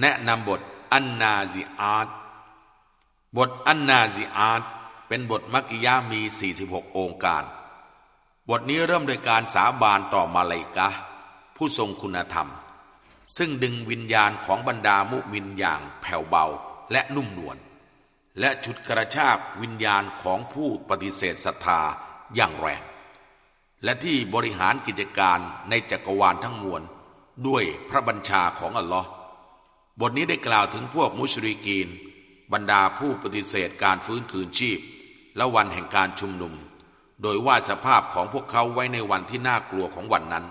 แนะนำบทอันนาซิอาตบทอันนาซิอาตเป็นบทมักกิยามี 46 องค์การ บทนี้เริ่มโดยการสาบานต่อมาลายกะ ผู้ทรงคุณธรรม ซึ่งดึงวิญญาณของบรรดามุมินอย่างแผ่วเบาและนุ่มนวลและฉุดกระชากวิญญาณของผู้ปฏิเสธศรัทธาอย่างแรง และที่บริหารกิจการในจักรวาลทั้งมวล ด้วยพระบัญชาของอัลลอฮ์ บทนี้ได้กล่าวถึงพวกมุชริกีน บรรดาผู้ปฏิเสธการฟื้นคืนชีพ และวันแห่งการชุมนุม โดยว่าสภาพของพวกเขาไว้ในวันที่น่ากลัวของวันนั้น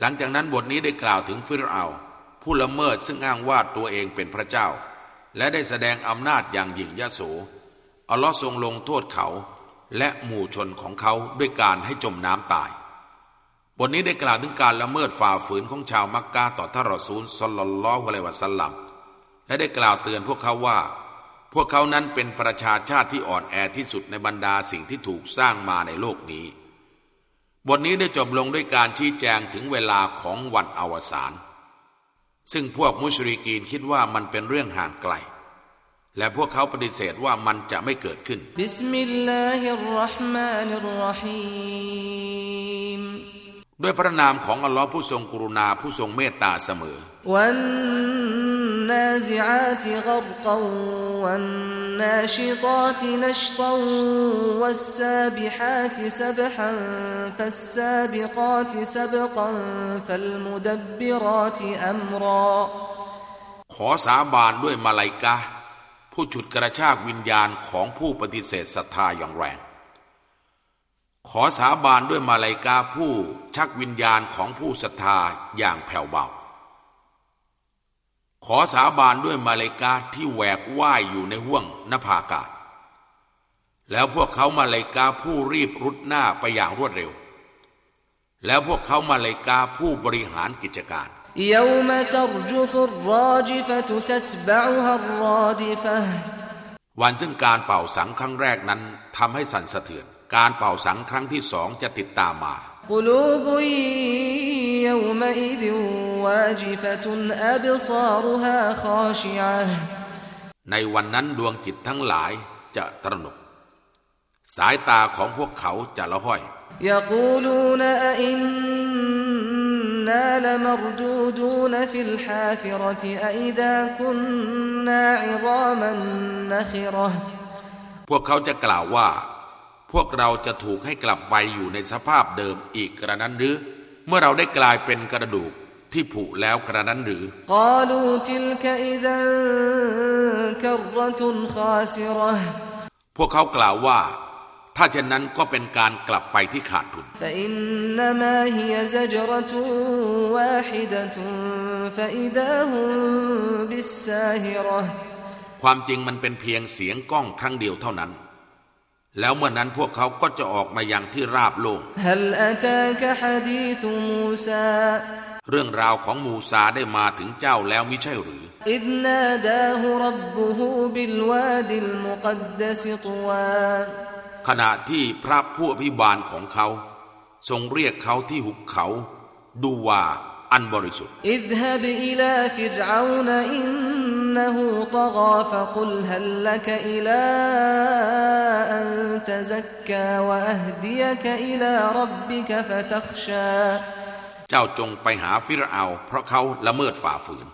หลังจากนั้นบทนี้ได้กล่าวถึงฟิรเอาผู้ละเมิดซึ่งอ้างว่าตัวเองเป็นพระเจ้า และได้แสดงอำนาจอย่างหยิ่งยโสอัลลอฮ์ทรงลงโทษเขา และหมู่ชนของเขาด้วยการให้จมน้ำตาย บทนี้ได้กล่าวถึงการละเมิดฝ่าฝืนของชาวมักกะต่อท่านรอซูลสลลัลลอฮุอะลัยวะสัลลัมและได้กล่าวเตือนพวกเขาว่า พวกเขานั้นเป็นประชาชาติที่อ่อนแอที่สุดในบรรดาสิ่งที่ถูกสร้างมาในโลกนี้ บทนี้ได้จบลงด้วยการชี้แจงถึงเวลาของวันอวสานซึ่งพวกมุชริกีนคิดว่ามันเป็นเรื่องห่างไกล และพวกเขาปฏิเสธว่ามันจะไม่เกิดขึ้นبِ سم الله الرحما ن الرحيم ด้วยพระนามของอัลลอฮ์ผู้ทรงกรุณาผู้ทรงเมตตาเสมอوالنازعات غرقا والناشطات نشطا والسابحات سبحا فالسابقات سبقا فالمدبرات أمراอขอสาบานด้วยมาลายกาผู้ฉุดกระชากวิญญาณของผู้ปฏิเสธศรัทธาอย่างแรง ขอสาบานด้วยมาลายกาผู้ชักวิญญาณของผู้ศรัทธาอย่างแผ่วเบา ขอสาบานด้วยมาลายกาที่แหวกว่ายอยู่ในห้วงนภาอากาศ แล้วพวกเขามาลายกาผู้รีบรุดหน้าไปอย่างรวดเร็ว แล้วพวกเขามาลายกาผู้บริหารกิจการ يوم ترجف الراجفة تتبعها الرادفة วันซึ่งการเป่าสังครั้งแรกนั้นทำให้สั่นสะเทือน การเป่าสังครั้งที่สองจะติดตามมาในวันนั้นดวงจิตทั้งหลายจะตระหนก สายตาของพวกเขาจะละห้อยพวกเขาจะกล่าวว่า วกเราจะถูกให้กลับไปอยู่ในสภาพเดิมอีกกระนั้นหรือ เมื่อเราได้กลายเป็นกระดูกที่ผุแล้วกระนั้นหรือพวกเขากล่าวว่า ถ้าเช่นนั้นก็เป็นการกลับไปที่ขาดทุนความจริงมันเป็นเพียงเสียงก้องครั้งเดียวเท่านั้น แล้วเมื่อนั้นพวกเขาก็จะออกมายังที่ราบโล่งเรื่องราวของมูซาได้มาถึงเจ้าแล้วมิใช่หรือإذ ناداه ربه بالواد المقدس طوىขณะที่พระผู้อภิบาลของเขา ทรงเรียกเขาที่หุบเขา ตูวาอันบริสุทธิ์ اذهب إلى فرعون إنه طغى فقل هل لك إلى أن تزكى وأهديك إلى ربك فتخشىเจ้าจงไปหาฟิรเอาเพราะเขาละเมิดฝ่าฝืน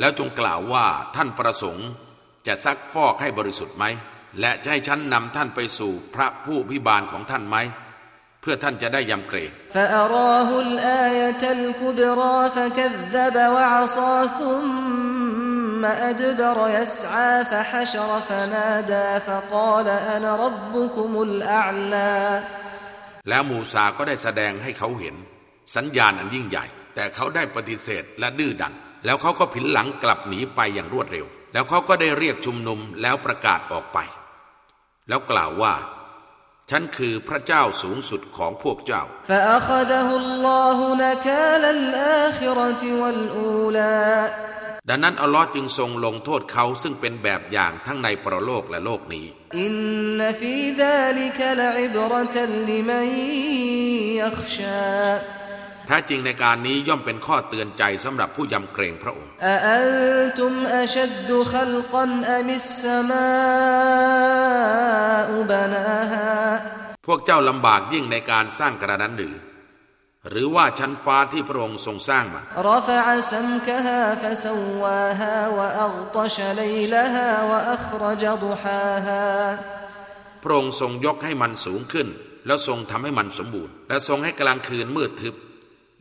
แล้วจงกล่าวว่าท่านประสงค์จะซักฟอกให้บริสุทธิ์ไหม และจะให้ฉันนำท่านไปสู่พระผู้พิบาลของท่านไหม เพื่อท่านจะได้ยำเกรง แล้วมูซาก็ได้แสดงให้เขาเห็น สัญญาณอันยิ่งใหญ่ แต่เขาได้ปฏิเสธและดื้อดัน แล้วเขาก็ผินหลังกลับหนีไปอย่างรวดเร็ว แล้วเขาก็ได้เรียกชุมนุมแล้วประกาศออกไป แล้วกล่าวว่าฉันคือพระเจ้าสูงสุดของพวกเจ้า ดังนั้นอัลลอฮ์จึงทรงลงโทษเขาซึ่งเป็นแบบอย่างทั้งในปรโลกและโลกนี้ อินนฟีดาลิกลอิบรตัลลิมันยักชาแท้จริงในการนี้ย่อมเป็นข้อเตือนใจสำหรับผู้ยำเกรงพระองค์พวกเจ้าลำบากยิ่งในการสร้างกระนั้นหรือ หรือว่าชั้นฟ้าที่พระองค์ทรงสร้างมันพระองค์ทรงยกให้มันสูงขึ้น แล้วทรงทำให้มันสมบูรณ์ และทรงให้กลางคืนมืดทึบ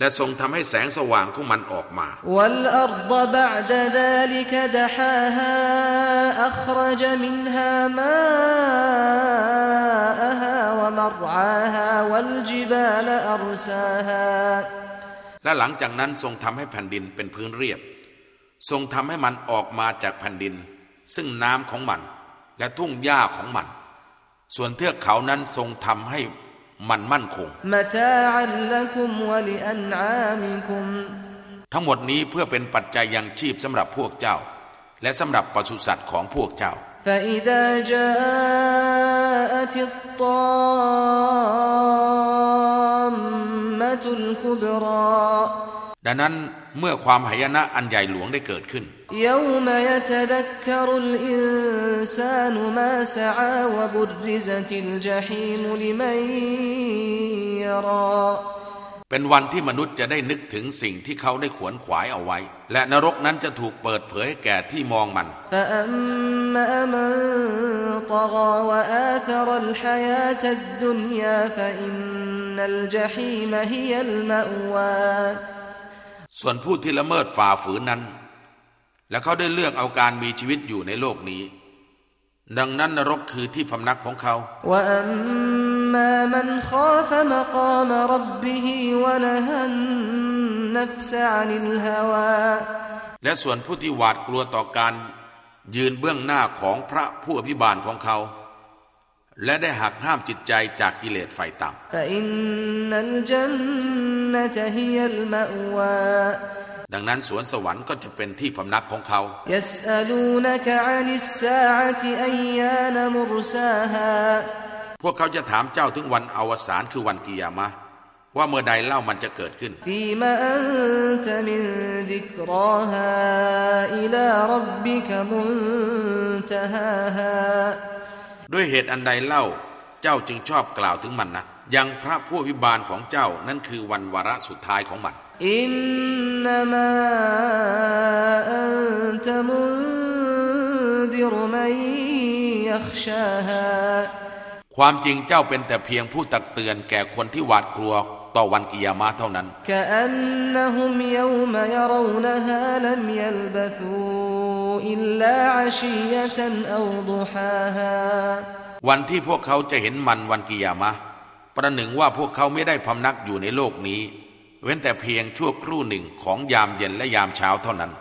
และทรงทำให้แสงสว่างของมันออกมา และหลังจากนั้นทรงทำให้แผ่นดินเป็นพื้นเรียบ ทรงทำให้มันออกมาจากแผ่นดิน ซึ่งน้ำของมัน และทุ่งหญ้าของมัน ส่วนเทือกเขานั้นทรงทำให้ มันมั่นคง متاعا لكم ولأنعامكم ทั้งหมดนี้เพื่อเป็นปัจจัยยังชีพสำหรับพวกเจ้า และสำหรับปศุสัตว์ของพวกเจ้า فإذا جاءت الطامة الكبرى ดังนั้นเมื่อความหายนะอันใหญ่หลวงได้เกิดขึ้น يوم يتذكر الإنسان ما سعى وبرزت الجحيم لمن يرى เป็นวันที่มนุษย์จะได้นึกถึงสิ่งที่เขาได้ขวนขวายเอาไว้ และนรกนั้นจะถูกเปิดเผยให้แก่ที่มองมัน فأما من طغى وآثر الحياة الدنيا فإن الجحيم هي المأوى ส่วนผู้ที่ละเมิดฝ่าฝืนนั้น และเขาได้เลือกเอาการมีชีวิตอยู่ในโลกนี้ ดังนั้นนรกคือที่พำนักของเขาและส่วนผู้ที่หวาดกลัวต่อการ ยืนเบื้องหน้าของพระผู้อภิบาลของเขา และได้หักห้ามจิตใจจากกิเลสไฟต่ำแต่อินนัลจันนะฮิยัลมาวา ดังนั้นสวนสวรรค์ก็จะเป็นที่พำนักของเขาพวกเขาจะถามเจ้าถึงวันอวสานคือวันกิยามะว่าเมื่อใดเล่ามันจะเกิดขึ้น ด้วยเหตุอันใดเล่า เจ้าจึงชอบกล่าวถึงมันนะยังพระผู้วิบาลของเจ้านั่นคือวันวาระสุดท้ายของมัน อินนามาอันตมุนดิรมัยยักชาฮาความจริงเจ้าเป็นแต่เพียงผู้ตักเตือนแก่คนที่หวาดกลัวต่อวันกิยามะเท่านั้นวันที่พวกเขาจะเห็นมันวันกิยามะประหนึ่งว่าพวกเขาไม่ได้พำนักอยู่ในโลกนี้ เว้นแต่เพียงชั่วครู่หนึ่งของยามเย็นและยามเช้าเท่านั้น